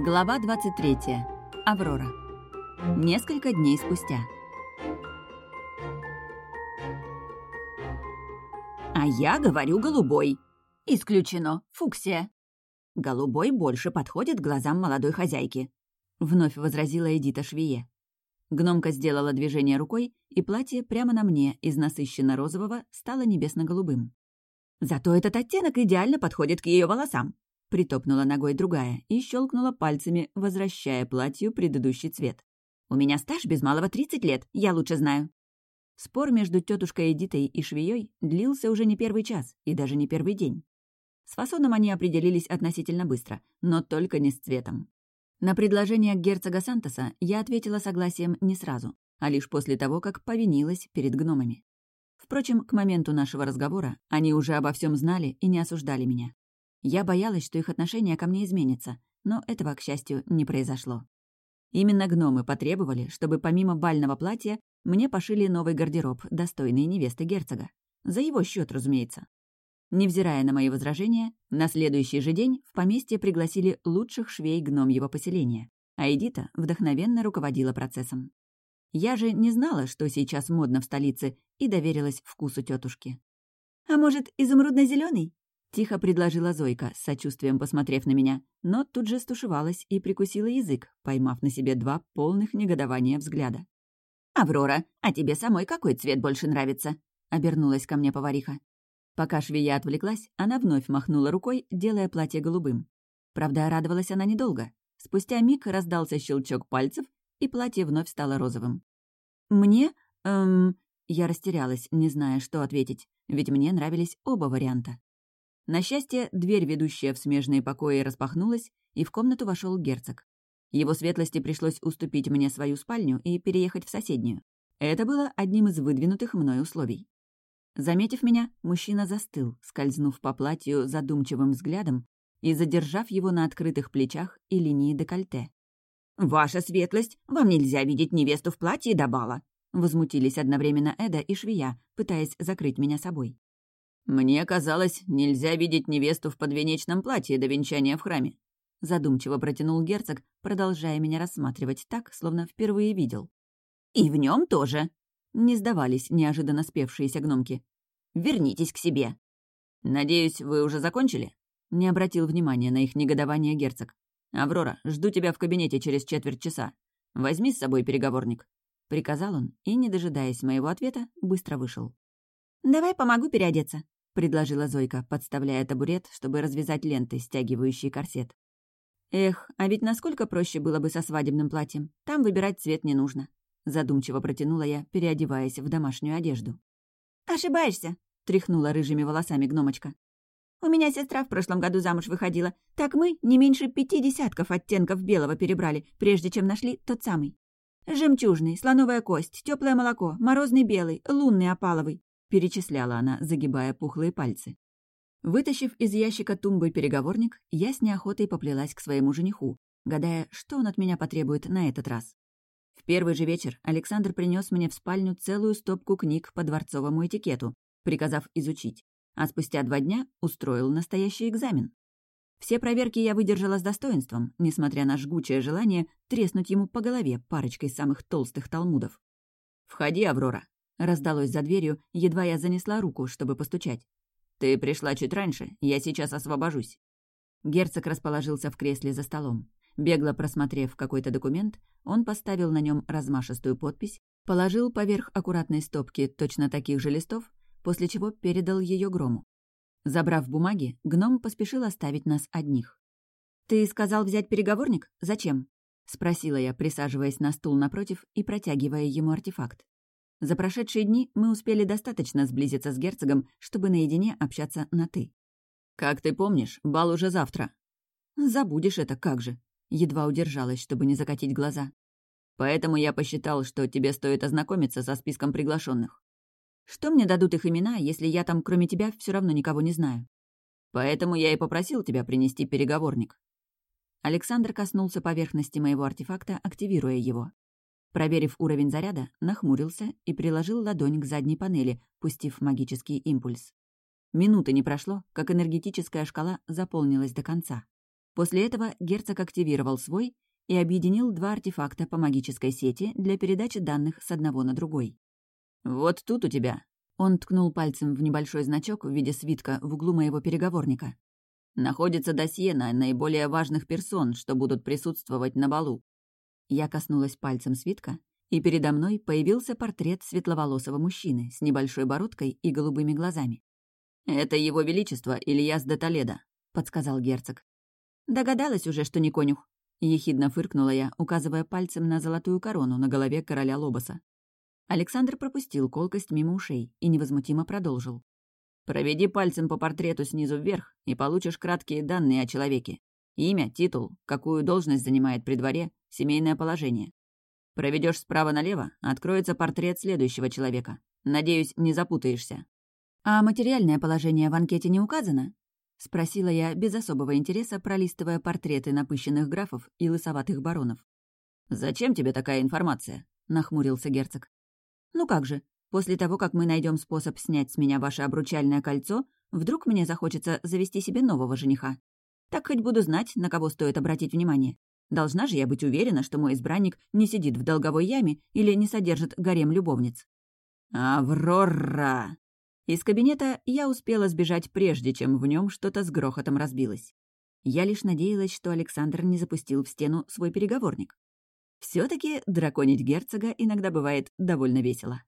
Глава 23. Аврора. Несколько дней спустя. «А я говорю голубой». «Исключено. Фуксия». «Голубой больше подходит глазам молодой хозяйки», — вновь возразила Эдита Швие. Гномка сделала движение рукой, и платье прямо на мне из насыщенно-розового стало небесно-голубым. «Зато этот оттенок идеально подходит к ее волосам», — притопнула ногой другая и щелкнула пальцами, возвращая платью предыдущий цвет. «У меня стаж без малого 30 лет, я лучше знаю». Спор между тетушкой Эдитой и швеей длился уже не первый час и даже не первый день. С фасоном они определились относительно быстро, но только не с цветом. На предложение герцога Сантоса я ответила согласием не сразу, а лишь после того, как повинилась перед гномами. Впрочем, к моменту нашего разговора они уже обо всем знали и не осуждали меня. Я боялась, что их отношение ко мне изменится, но этого, к счастью, не произошло. Именно гномы потребовали, чтобы помимо бального платья мне пошили новый гардероб, достойный невесты герцога. За его счет, разумеется. Невзирая на мои возражения, на следующий же день в поместье пригласили лучших швей гномьего поселения, а Эдита вдохновенно руководила процессом. Я же не знала, что сейчас модно в столице, и доверилась вкусу тетушки. «А может, изумрудно зеленый тихо предложила Зойка, с сочувствием посмотрев на меня, но тут же стушевалась и прикусила язык, поймав на себе два полных негодования взгляда. «Аврора, а тебе самой какой цвет больше нравится?» — обернулась ко мне повариха. Пока швея отвлеклась, она вновь махнула рукой, делая платье голубым. Правда, радовалась она недолго. Спустя миг раздался щелчок пальцев, и платье вновь стало розовым. «Мне? Эм...» Я растерялась, не зная, что ответить, ведь мне нравились оба варианта. На счастье, дверь, ведущая в смежные покои, распахнулась, и в комнату вошел герцог. Его светлости пришлось уступить мне свою спальню и переехать в соседнюю. Это было одним из выдвинутых мной условий. Заметив меня, мужчина застыл, скользнув по платью задумчивым взглядом и задержав его на открытых плечах и линии декольте. «Ваша светлость, вам нельзя видеть невесту в платье до бала!» Возмутились одновременно Эда и Швея, пытаясь закрыть меня собой. «Мне казалось, нельзя видеть невесту в подвенечном платье до венчания в храме», задумчиво протянул герцог, продолжая меня рассматривать так, словно впервые видел. «И в нем тоже!» Не сдавались неожиданно спевшиеся гномки. «Вернитесь к себе!» «Надеюсь, вы уже закончили?» Не обратил внимания на их негодование герцог. «Аврора, жду тебя в кабинете через четверть часа. Возьми с собой переговорник», — приказал он, и, не дожидаясь моего ответа, быстро вышел. «Давай помогу переодеться», — предложила Зойка, подставляя табурет, чтобы развязать ленты, стягивающие корсет. «Эх, а ведь насколько проще было бы со свадебным платьем. Там выбирать цвет не нужно задумчиво протянула я, переодеваясь в домашнюю одежду. «Ошибаешься», — тряхнула рыжими волосами гномочка. «У меня сестра в прошлом году замуж выходила. Так мы не меньше пяти десятков оттенков белого перебрали, прежде чем нашли тот самый. Жемчужный, слоновая кость, теплое молоко, морозный белый, лунный опаловый», — перечисляла она, загибая пухлые пальцы. Вытащив из ящика тумбы переговорник, я с неохотой поплелась к своему жениху, гадая, что он от меня потребует на этот раз. В первый же вечер Александр принес мне в спальню целую стопку книг по дворцовому этикету, приказав изучить, а спустя два дня устроил настоящий экзамен. Все проверки я выдержала с достоинством, несмотря на жгучее желание треснуть ему по голове парочкой самых толстых талмудов. «Входи, Аврора», — раздалось за дверью, едва я занесла руку, чтобы постучать. «Ты пришла чуть раньше, я сейчас освобожусь». Герцог расположился в кресле за столом. Бегло просмотрев какой-то документ, он поставил на нем размашистую подпись, положил поверх аккуратной стопки точно таких же листов, после чего передал ее грому. Забрав бумаги, гном поспешил оставить нас одних. «Ты сказал взять переговорник? Зачем?» — спросила я, присаживаясь на стул напротив и протягивая ему артефакт. За прошедшие дни мы успели достаточно сблизиться с герцогом, чтобы наедине общаться на «ты». «Как ты помнишь, бал уже завтра». «Забудешь это, как же», Едва удержалась, чтобы не закатить глаза. Поэтому я посчитал, что тебе стоит ознакомиться со списком приглашенных. Что мне дадут их имена, если я там, кроме тебя, все равно никого не знаю? Поэтому я и попросил тебя принести переговорник. Александр коснулся поверхности моего артефакта, активируя его. Проверив уровень заряда, нахмурился и приложил ладонь к задней панели, пустив магический импульс. Минуты не прошло, как энергетическая шкала заполнилась до конца. После этого герцог активировал свой и объединил два артефакта по магической сети для передачи данных с одного на другой. «Вот тут у тебя». Он ткнул пальцем в небольшой значок в виде свитка в углу моего переговорника. «Находится досье на наиболее важных персон, что будут присутствовать на балу». Я коснулась пальцем свитка, и передо мной появился портрет светловолосого мужчины с небольшой бородкой и голубыми глазами. «Это его величество Ильяс де Толедо», — подсказал герцог. «Догадалась уже, что не конюх», — ехидно фыркнула я, указывая пальцем на золотую корону на голове короля Лобоса. Александр пропустил колкость мимо ушей и невозмутимо продолжил. «Проведи пальцем по портрету снизу вверх, и получишь краткие данные о человеке. Имя, титул, какую должность занимает при дворе, семейное положение. Проведешь справа налево, откроется портрет следующего человека. Надеюсь, не запутаешься». «А материальное положение в анкете не указано?» — спросила я без особого интереса, пролистывая портреты напыщенных графов и лысоватых баронов. «Зачем тебе такая информация?» — нахмурился герцог. «Ну как же, после того, как мы найдем способ снять с меня ваше обручальное кольцо, вдруг мне захочется завести себе нового жениха. Так хоть буду знать, на кого стоит обратить внимание. Должна же я быть уверена, что мой избранник не сидит в долговой яме или не содержит гарем любовниц». «Аврора!» Из кабинета я успела сбежать прежде, чем в нем что-то с грохотом разбилось. Я лишь надеялась, что Александр не запустил в стену свой переговорник. все таки драконить герцога иногда бывает довольно весело.